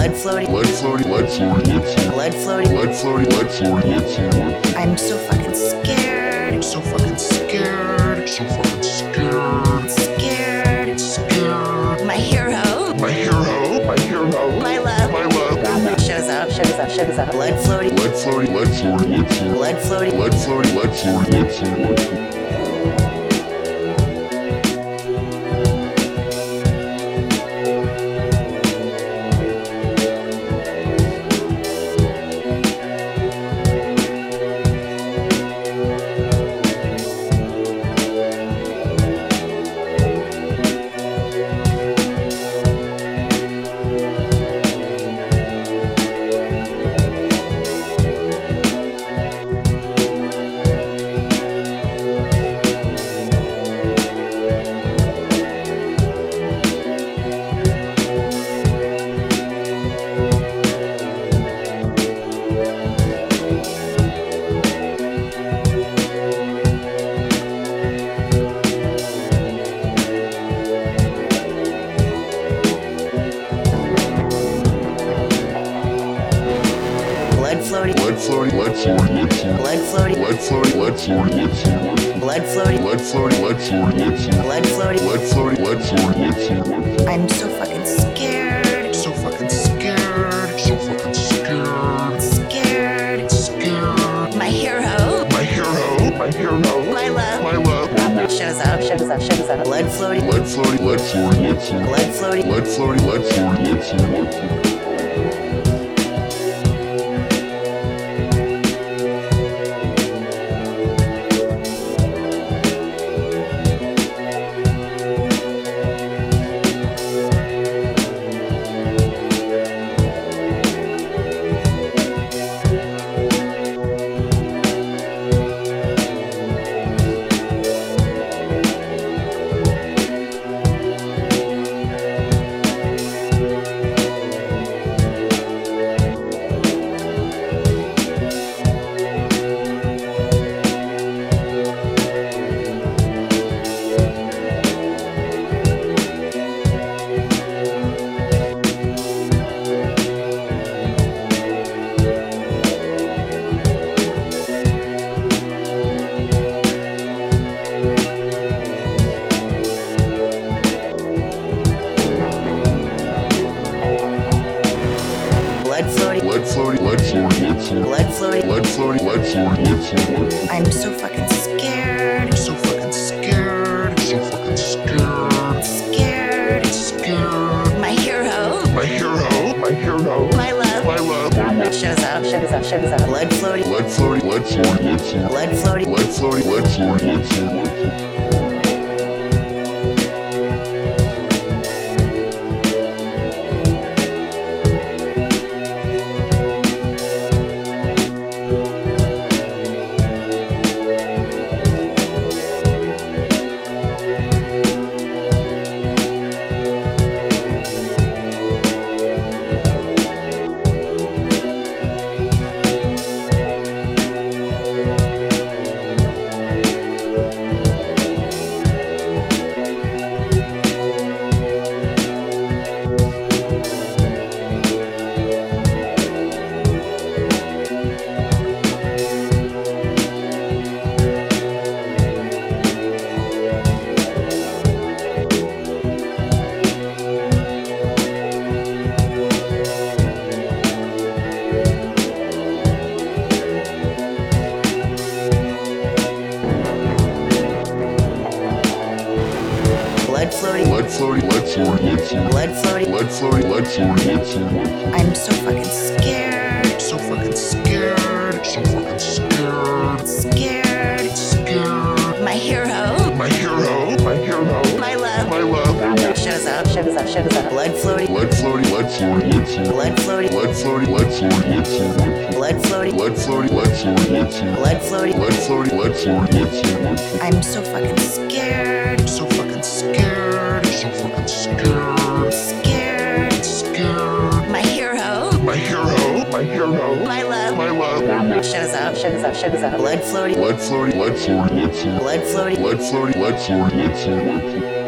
Blood floating. blood floating, blood floating, Blood floating. blood floating, blood floating, blood floating. I'm so fucking scared. I'm so fucking scared, I'm so fucking scared, Scared. scared. My hero. My hero, my hero, My love. my love. Shows up. Shows up. Shows up. Blood floating. Blood floating, blood floating, blood floating, Blood floating. blood floating, blood floating, blood floating. Floating. Blood floating, blood floating, blood floating, Blood floating. blood floating, blood floating, blood floating, Blood floating. blood floating, blood floating, Blood floating. blood floating, blood floating. I'm so fucking scared. So fucking scared, so fucking scared, Scared. scared. My hero. My hero, my hero, My love. my love. Shows up. Shows up. Shows up. Blood floating. Blood floating, blood floating, blood floating, Blood floating. blood floating, blood floating, blood floating, blood floating, Blood floating. blood floating, blood floating. I'm so fucking scared. So fucking scared, so fucking scared, Scared. scared. My hero. My hero, my hero, My love. my love. Shows up. Shows up. Shows up. Blood floating. Blood floating, blood floating, blood floating, Blood floating. blood floating, blood floating, blood floating, floating. Blood floating, blood floating, blood floating, Blood floating. blood floating, blood floating. I'm so fucking scared. So fucking scared, so fucking scared, Scared. scared. My hero. My hero, my hero, My love. my love. Shows up. Shows up. Shows up. Blood floating. Blood floating, blood floating, blood floating, Blood floating. blood floating, blood floating, blood floating. Blood floating. Blood floating, blood floating, Blood floating, blood floating, blood floating, blood floating. I'm so fucking scared. So fucking scared, so fucking scared, Scared. scared. My hero. My hero, my hero, My love. my love. Shows up. Shows up. Shows up. Blood floating. Blood floating, blood floating, blood floating, Blood floating. blood floating, blood floating, blood floating, blood floating.